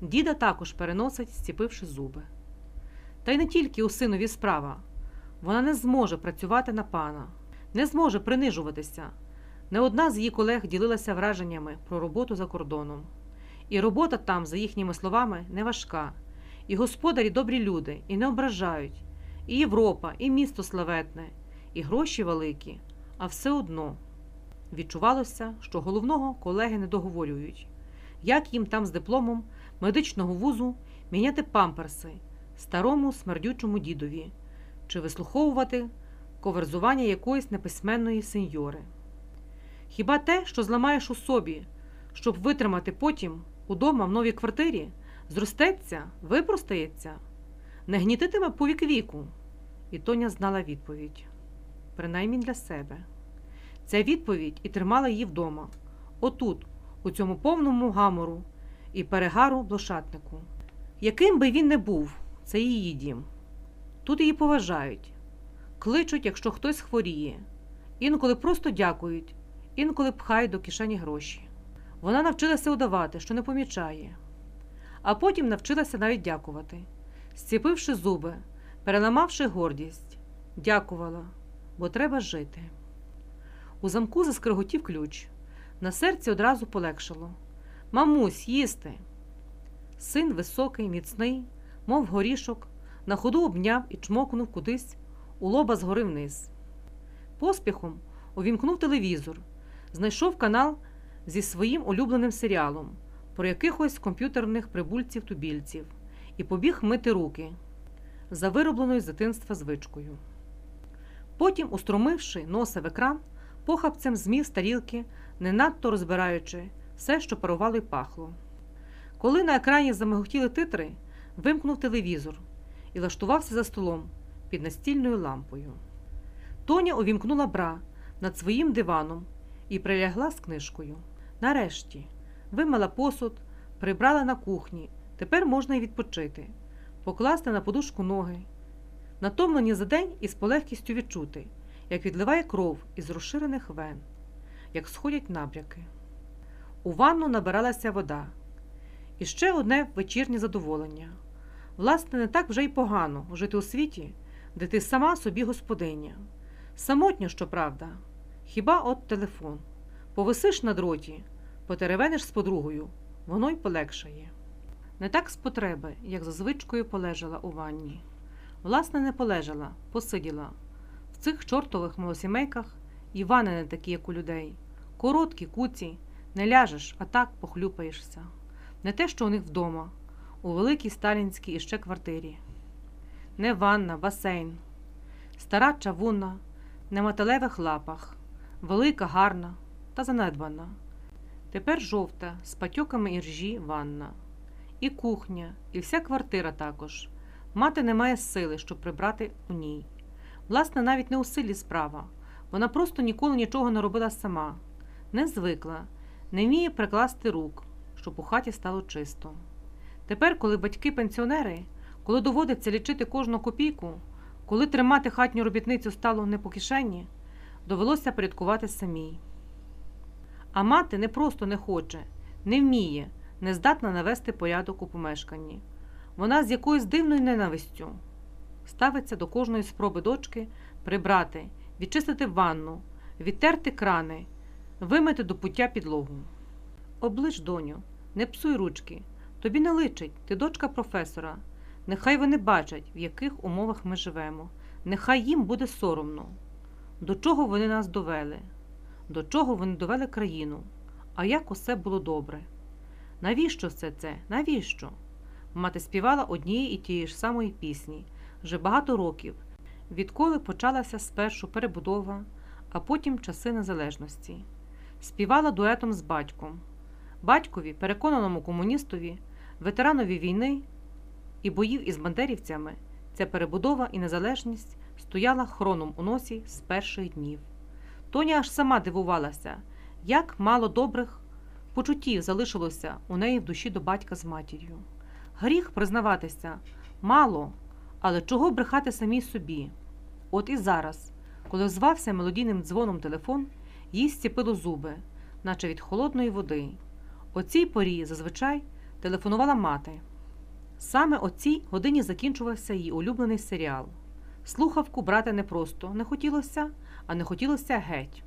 Діда також переносить, зціпивши зуби. Та й не тільки у синові справа. Вона не зможе працювати на пана, не зможе принижуватися. Не одна з її колег ділилася враженнями про роботу за кордоном. І робота там, за їхніми словами, не важка. І господарі добрі люди, і не ображають. І Європа, і місто славетне, і гроші великі, а все одно відчувалося, що головного колеги не договорюють, як їм там з дипломом медичного вузу міняти памперси старому смердючому дідові чи вислуховувати коверзування якоїсь неписьменної сеньори. Хіба те, що зламаєш у собі, щоб витримати потім удома в новій квартирі, зростеться, випростається, не гнітитиме по вік віку? І Тоня знала відповідь, принаймні для себе. Ця відповідь і тримала її вдома, отут, у цьому повному гамору і перегару блошатнику. Яким би він не був, це її дім. Тут її поважають, кличуть, якщо хтось хворіє, інколи просто дякують, інколи пхають до кишені гроші. Вона навчилася удавати, що не помічає, а потім навчилася навіть дякувати, зціпивши зуби, переламавши гордість, дякувала, бо треба жити. У замку заскриготів ключ. На серці одразу полегшало. Мамусь, їсти. Син високий, міцний, мов горішок, на ходу обняв і чмокнув кудись у лоба згори вниз. Поспіхом увімкнув телевізор, знайшов канал зі своїм улюбленим серіалом про якихось комп'ютерних прибульців-тубільців і побіг мити руки за виробленою з дитинства звичкою. Потім, устромивши носа в екран, похапцем змів з тарілки, не надто розбираючи все, що парувало й пахло. Коли на екрані замиготіли титри, вимкнув телевізор і лаштувався за столом під настільною лампою. Тоня увімкнула бра над своїм диваном і прилягла з книжкою. Нарешті вимила посуд, прибрала на кухні. Тепер можна й відпочити, покласти на подушку ноги, натомлені за день і з полегкістю відчути, як відливає кров із розширених вен, як сходять набряки. У ванну набиралася вода. І ще одне вечірнє задоволення. Власне, не так вже й погано жити у світі, де ти сама собі господиня. Самотньо, щоправда, хіба от телефон. Повисиш на дроті, потеревениш з подругою, воно й полегшає. Не так з потреби, як за звичкою полежала у ванні. Власне, не полежала, посиділа. В цих чортових малосімейках і вани не такі, як у людей. Короткі, куці, не ляжеш, а так похлюпаєшся. Не те, що у них вдома, у великій сталінській іще квартирі. Не ванна, басейн, стара чавунна, на металевих лапах, велика, гарна та занедбана. Тепер жовта, з патьоками іржі ванна. І кухня, і вся квартира також. Мати не має сили, щоб прибрати у ній. Власне, навіть не у силі справа. Вона просто ніколи нічого не робила сама, не звикла, не вміє прикласти рук, щоб у хаті стало чисто. Тепер, коли батьки пенсіонери, коли доводиться лічити кожну копійку, коли тримати хатню робітницю стало не по кишені, довелося порядкувати самій. А мати не просто не хоче, не вміє, не здатна навести порядок у помешканні. Вона з якоюсь дивною ненавистю ставиться до кожної спроби дочки прибрати, відчистити ванну, відтерти крани, вимити до пуття підлогу. Оближ, доню, не псуй ручки. Тобі не личить, ти дочка професора. Нехай вони бачать, в яких умовах ми живемо. Нехай їм буде соромно. До чого вони нас довели, до чого вони довели країну, а як усе було добре. Навіщо все це? Навіщо? Мати співала однієї і тієї ж самої пісні вже багато років, відколи почалася спершу перебудова, а потім часи незалежності. Співала дуетом з батьком. Батькові, переконаному комуністові, ветеранові війни і боїв із бандерівцями, ця перебудова і незалежність стояла хроном у носі з перших днів. Тоня аж сама дивувалася, як мало добрих почуттів залишилося у неї в душі до батька з матір'ю. Гріх признаватися мало, але чого брехати самій собі? От і зараз, коли звався мелодійним дзвоном телефон, їй стіпило зуби, наче від холодної води. О цій порі зазвичай телефонувала мати. Саме о цій годині закінчувався її улюблений серіал. Слухавку брати не просто не хотілося, а не хотілося геть.